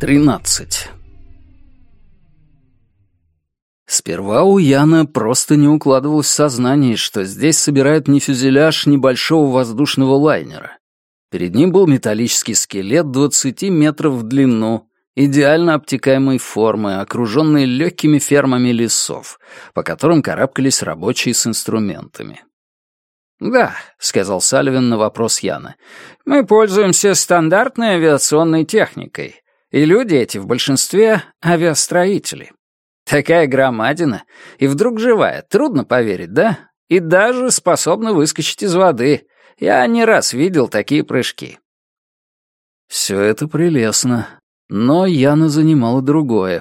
13. Сперва у Яна просто не укладывалось в сознание, что здесь собирают не фюзеляж небольшого воздушного лайнера. Перед ним был металлический скелет 20 метров в длину, идеально обтекаемой формы, окруженный легкими фермами лесов, по которым карабкались рабочие с инструментами. «Да», — сказал Салливин на вопрос Яна, — «мы пользуемся стандартной авиационной техникой, и люди эти в большинстве авиастроители. Такая громадина, и вдруг живая, трудно поверить, да? И даже способна выскочить из воды. Я не раз видел такие прыжки». Все это прелестно, но Яна занимало другое.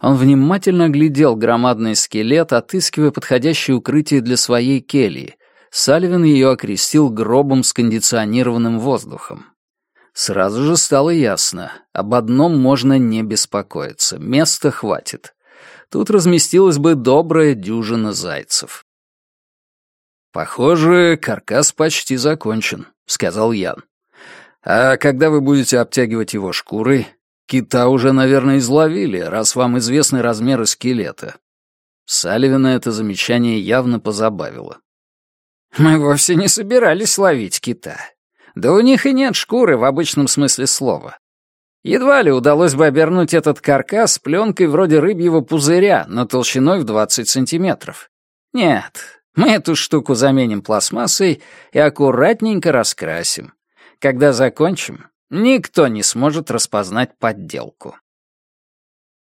Он внимательно глядел громадный скелет, отыскивая подходящее укрытие для своей кельи. Салливан ее окрестил гробом с кондиционированным воздухом. Сразу же стало ясно, об одном можно не беспокоиться, места хватит. Тут разместилась бы добрая дюжина зайцев. «Похоже, каркас почти закончен», — сказал Ян. «А когда вы будете обтягивать его шкурой? Кита уже, наверное, изловили, раз вам известны размеры скелета». Салливана это замечание явно позабавило. «Мы вовсе не собирались ловить кита. Да у них и нет шкуры в обычном смысле слова. Едва ли удалось бы обернуть этот каркас пленкой вроде рыбьего пузыря, но толщиной в 20 сантиметров. Нет, мы эту штуку заменим пластмассой и аккуратненько раскрасим. Когда закончим, никто не сможет распознать подделку.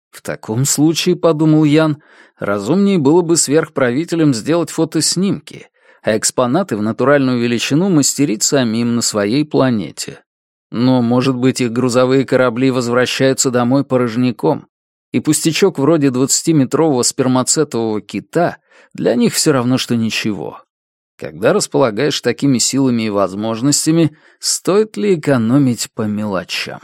В таком случае, подумал Ян, разумнее было бы сверхправителям сделать фотоснимки — а экспонаты в натуральную величину мастерить самим на своей планете. Но, может быть, их грузовые корабли возвращаются домой порожняком, и пустячок вроде 20-метрового спермацетового кита для них все равно, что ничего. Когда располагаешь такими силами и возможностями, стоит ли экономить по мелочам?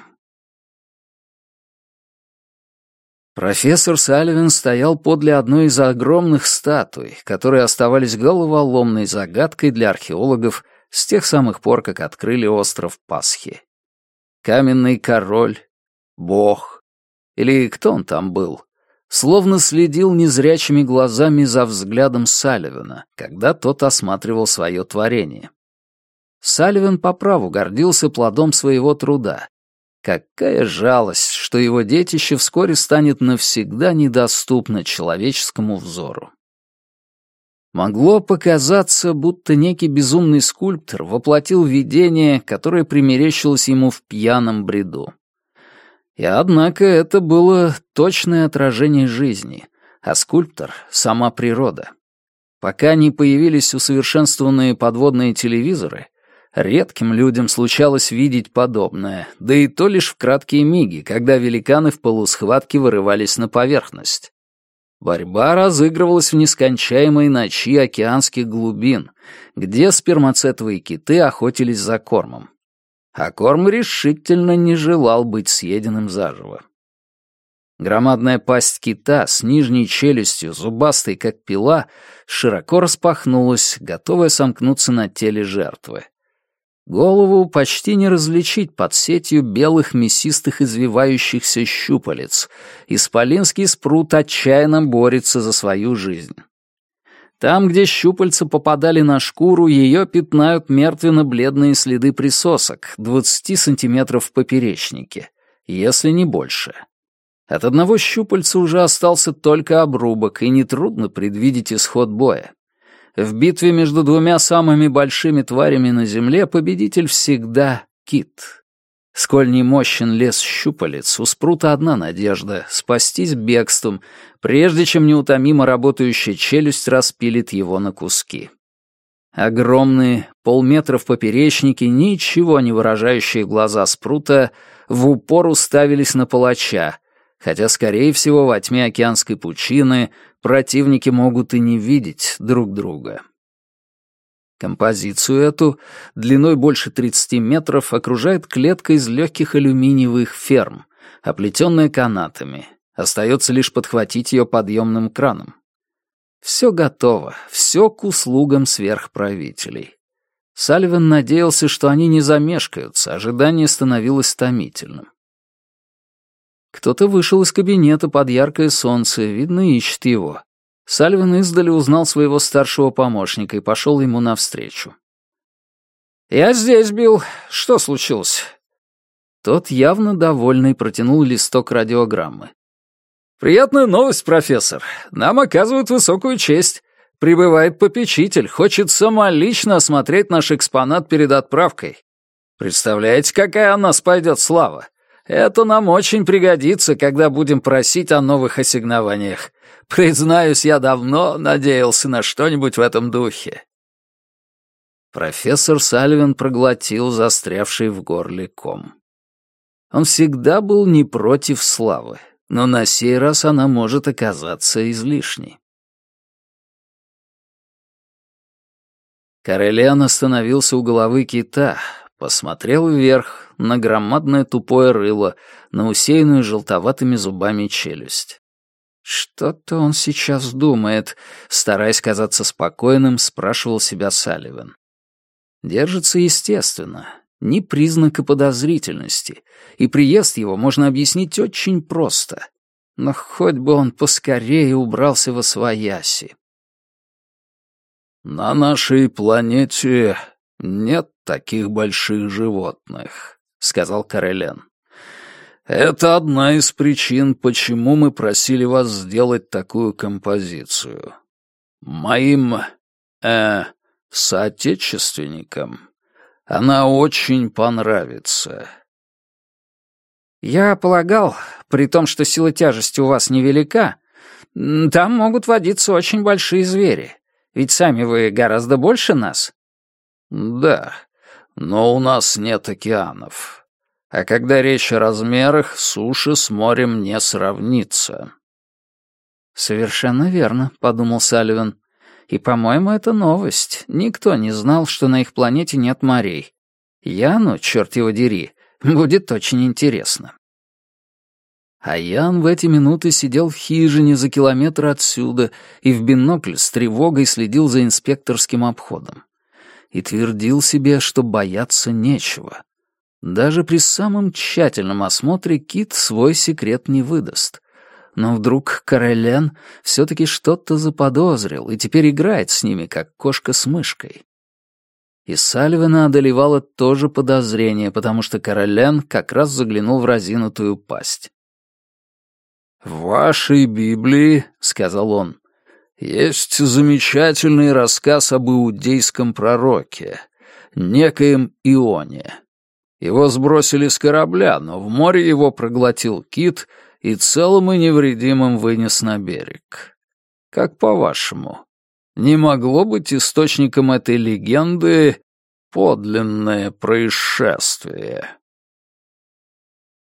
Профессор Салливин стоял подле одной из огромных статуй, которые оставались головоломной загадкой для археологов с тех самых пор, как открыли остров Пасхи. Каменный король, бог, или кто он там был, словно следил незрячими глазами за взглядом Салливина, когда тот осматривал свое творение. Салливин по праву гордился плодом своего труда, Какая жалость, что его детище вскоре станет навсегда недоступно человеческому взору. Могло показаться, будто некий безумный скульптор воплотил видение, которое примерещилось ему в пьяном бреду. И однако это было точное отражение жизни, а скульптор — сама природа. Пока не появились усовершенствованные подводные телевизоры, Редким людям случалось видеть подобное, да и то лишь в краткие миги, когда великаны в полусхватке вырывались на поверхность. Борьба разыгрывалась в нескончаемой ночи океанских глубин, где спермацетовые киты охотились за кормом. А корм решительно не желал быть съеденным заживо. Громадная пасть кита с нижней челюстью, зубастой как пила, широко распахнулась, готовая сомкнуться на теле жертвы. Голову почти не различить под сетью белых мясистых извивающихся щупалец. Исполинский спрут отчаянно борется за свою жизнь. Там, где щупальца попадали на шкуру, ее пятнают мертвенно-бледные следы присосок, 20 сантиметров в поперечнике, если не больше. От одного щупальца уже остался только обрубок, и нетрудно предвидеть исход боя. В битве между двумя самыми большими тварями на Земле победитель всегда кит. Сколь не мощен лес щупалец, у спрута одна надежда — спастись бегством, прежде чем неутомимо работающая челюсть распилит его на куски. Огромные, полметра в поперечнике, ничего не выражающие глаза спрута в упор уставились на палача, хотя, скорее всего, во тьме океанской пучины противники могут и не видеть друг друга. Композицию эту, длиной больше 30 метров, окружает клетка из легких алюминиевых ферм, оплетенная канатами. Остается лишь подхватить ее подъемным краном. Все готово, все к услугам сверхправителей. Сальвин надеялся, что они не замешкаются, ожидание становилось томительным. Кто-то вышел из кабинета под яркое солнце, видно, ищет его. Сальвин издали узнал своего старшего помощника и пошел ему навстречу. «Я здесь, Билл. Что случилось?» Тот, явно довольный, протянул листок радиограммы. «Приятная новость, профессор. Нам оказывают высокую честь. Прибывает попечитель, хочет самолично осмотреть наш экспонат перед отправкой. Представляете, какая у нас пойдет слава? Это нам очень пригодится, когда будем просить о новых ассигнованиях. Признаюсь, я давно надеялся на что-нибудь в этом духе». Профессор Сальвин проглотил застрявший в горле ком. Он всегда был не против славы, но на сей раз она может оказаться излишней. Карелиан остановился у головы кита, посмотрел вверх, на громадное тупое рыло, на усеянную желтоватыми зубами челюсть. «Что-то он сейчас думает», — стараясь казаться спокойным, спрашивал себя Салливан. Держится естественно, ни признака подозрительности, и приезд его можно объяснить очень просто. Но хоть бы он поскорее убрался во свояси. «На нашей планете нет таких больших животных», — сказал Карелен. «Это одна из причин, почему мы просили вас сделать такую композицию. Моим, э, соотечественникам она очень понравится. Я полагал, при том, что сила тяжести у вас невелика, там могут водиться очень большие звери. Ведь сами вы гораздо больше нас. Да, но у нас нет океанов. А когда речь о размерах, суши с морем не сравнится. Совершенно верно, подумал Салливан. И, по-моему, это новость. Никто не знал, что на их планете нет морей. Яну, черт его дери, будет очень интересно. А Ян в эти минуты сидел в хижине за километр отсюда и в бинокль с тревогой следил за инспекторским обходом. И твердил себе, что бояться нечего. Даже при самом тщательном осмотре Кит свой секрет не выдаст. Но вдруг Карелен все-таки что-то заподозрил и теперь играет с ними, как кошка с мышкой. И Сальвина одолевало тоже подозрение, потому что Карелен как раз заглянул в разинутую пасть. «В вашей Библии, — сказал он, — есть замечательный рассказ об иудейском пророке, некоем Ионе. Его сбросили с корабля, но в море его проглотил кит — и целым и невредимым вынес на берег. Как по-вашему, не могло быть источником этой легенды подлинное происшествие?»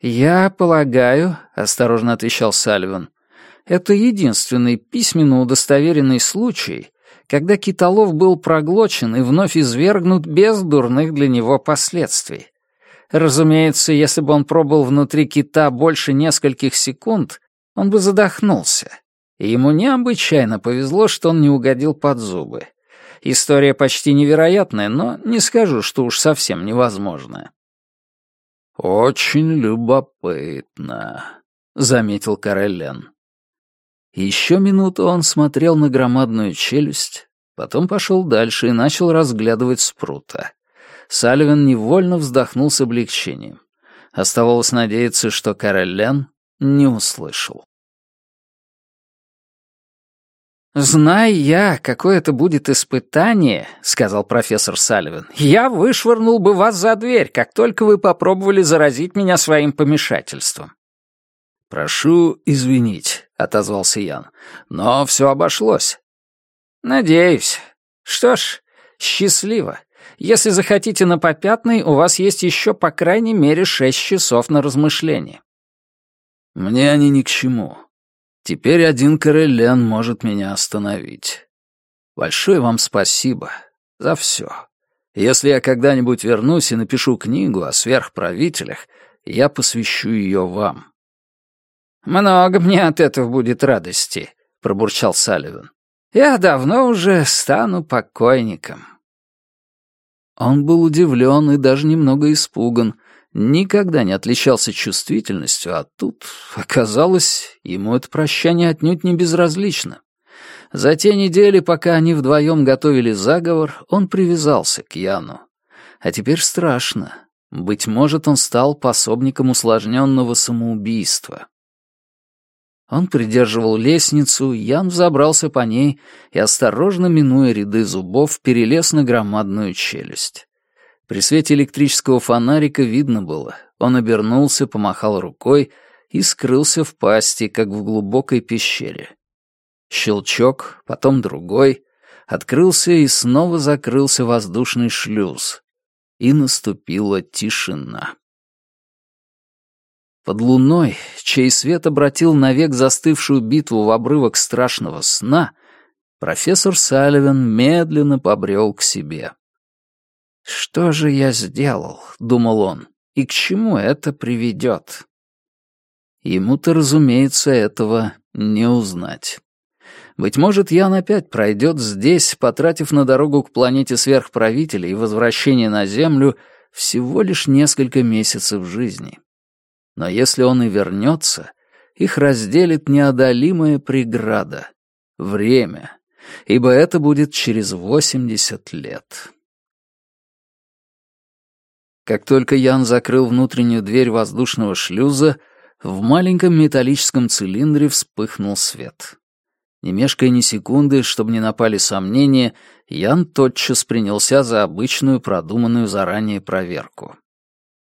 «Я полагаю», — осторожно отвечал Сальвин, «это единственный письменно удостоверенный случай, когда китолов был проглочен и вновь извергнут без дурных для него последствий. Разумеется, если бы он пробыл внутри кита больше нескольких секунд, он бы задохнулся. И ему необычайно повезло, что он не угодил под зубы. История почти невероятная, но не скажу, что уж совсем невозможная. «Очень любопытно», — заметил Кареллен. Еще минуту он смотрел на громадную челюсть, потом пошел дальше и начал разглядывать спрута. Салливан невольно вздохнул с облегчением. Оставалось надеяться, что Кареллен не услышал. «Зная я, какое это будет испытание», — сказал профессор Салливан, «я вышвырнул бы вас за дверь, как только вы попробовали заразить меня своим помешательством». «Прошу извинить», — отозвался Ян, — «но все обошлось». «Надеюсь. Что ж, счастливо. Если захотите на попятный, у вас есть еще по крайней мере шесть часов на размышление. Мне они ни к чему. Теперь один Карелен может меня остановить. Большое вам спасибо за все. Если я когда-нибудь вернусь и напишу книгу о сверхправителях, я посвящу ее вам. «Много мне от этого будет радости», — пробурчал Салливан. «Я давно уже стану покойником». Он был удивлен и даже немного испуган. Никогда не отличался чувствительностью, а тут, оказалось, ему это прощание отнюдь не безразлично. За те недели, пока они вдвоем готовили заговор, он привязался к Яну. А теперь страшно. Быть может, он стал пособником усложненного самоубийства. Он придерживал лестницу, Ян взобрался по ней и, осторожно минуя ряды зубов, перелез на громадную челюсть. При свете электрического фонарика видно было. Он обернулся, помахал рукой и скрылся в пасти, как в глубокой пещере. Щелчок, потом другой. Открылся и снова закрылся воздушный шлюз. И наступила тишина. Под луной, чей свет обратил навек застывшую битву в обрывок страшного сна, профессор Салливан медленно побрел к себе. «Что же я сделал?» — думал он. «И к чему это приведет?» Ему-то, разумеется, этого не узнать. Быть может, Ян опять пройдет здесь, потратив на дорогу к планете сверхправителей и возвращение на Землю всего лишь несколько месяцев жизни. Но если он и вернется, их разделит неодолимая преграда — время, ибо это будет через 80 лет. Как только Ян закрыл внутреннюю дверь воздушного шлюза, в маленьком металлическом цилиндре вспыхнул свет. Не мешкая ни секунды, чтобы не напали сомнения, Ян тотчас принялся за обычную продуманную заранее проверку.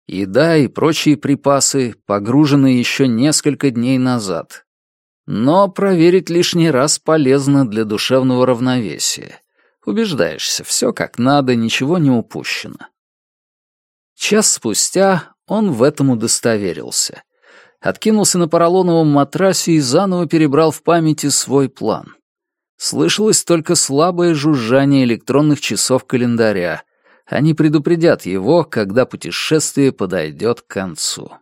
Еда и прочие припасы погружены еще несколько дней назад. Но проверить лишний раз полезно для душевного равновесия. Убеждаешься, все как надо, ничего не упущено. Час спустя он в этом удостоверился. Откинулся на поролоновом матрасе и заново перебрал в памяти свой план. Слышалось только слабое жужжание электронных часов календаря — они предупредят его, когда путешествие подойдет к концу.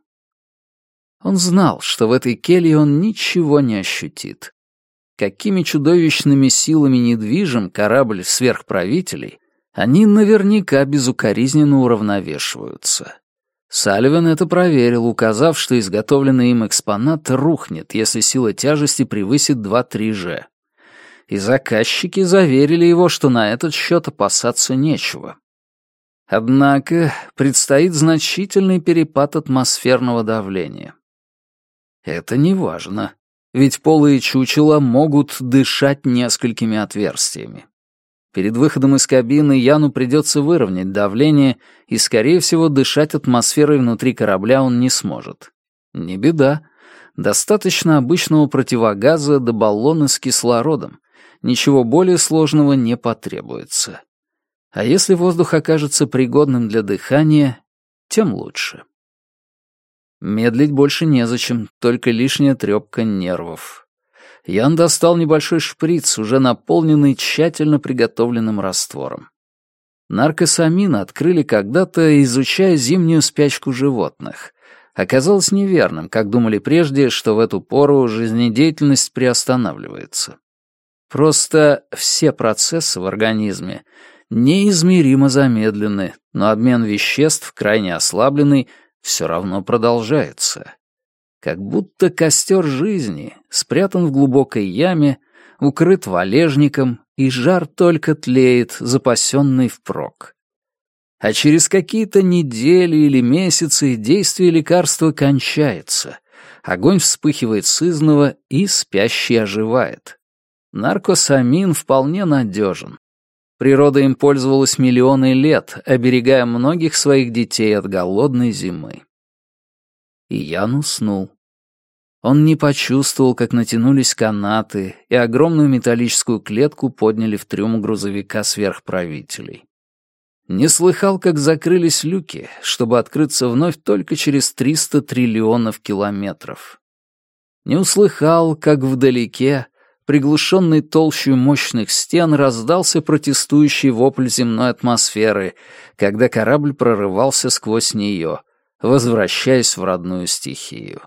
Он знал, что в этой келье он ничего не ощутит. Какими чудовищными силами недвижим корабль сверхправителей, они наверняка безукоризненно уравновешиваются. Салливан это проверил, указав, что изготовленный им экспонат рухнет, если сила тяжести превысит 2-3 G. И заказчики заверили его, что на этот счет опасаться нечего. Однако предстоит значительный перепад атмосферного давления. Это не важно, ведь полые чучела могут дышать несколькими отверстиями. Перед выходом из кабины Яну придется выровнять давление, и, скорее всего, дышать атмосферой внутри корабля он не сможет. Не беда. Достаточно обычного противогаза до баллона с кислородом. Ничего более сложного не потребуется. А если воздух окажется пригодным для дыхания, тем лучше. Медлить больше незачем, только лишняя трёпка нервов. Ян достал небольшой шприц, уже наполненный тщательно приготовленным раствором. Наркосамин открыли когда-то, изучая зимнюю спячку животных. Оказалось неверным, как думали прежде, что в эту пору жизнедеятельность приостанавливается. Просто все процессы в организме неизмеримо замедлены, но обмен веществ, крайне ослабленный, все равно продолжается. Как будто костер жизни спрятан в глубокой яме, укрыт валежником, и жар только тлеет, запасенный впрок. А через какие-то недели или месяцы действие лекарства кончается. Огонь вспыхивает сызново, и спящий оживает. Наркосамин вполне надежен. Природа им пользовалась миллионы лет, оберегая многих своих детей от голодной зимы. И Ян уснул. Он не почувствовал, как натянулись канаты, и огромную металлическую клетку подняли в трюм грузовика сверхправителей. Не слыхал, как закрылись люки, чтобы открыться вновь только через 300 триллионов километров. Не услыхал, как вдалеке приглушенный толщей мощных стен, раздался протестующий вопль земной атмосферы, когда корабль прорывался сквозь нее, возвращаясь в родную стихию.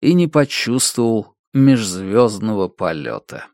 И не почувствовал межзвездного полета.